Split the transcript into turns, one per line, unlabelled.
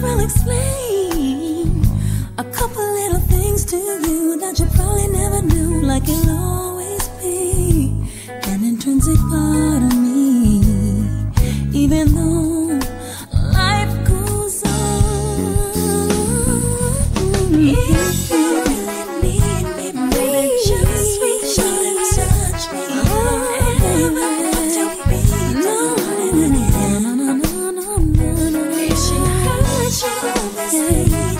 words will explain a couple little things to you that you probably never knew, like you. all.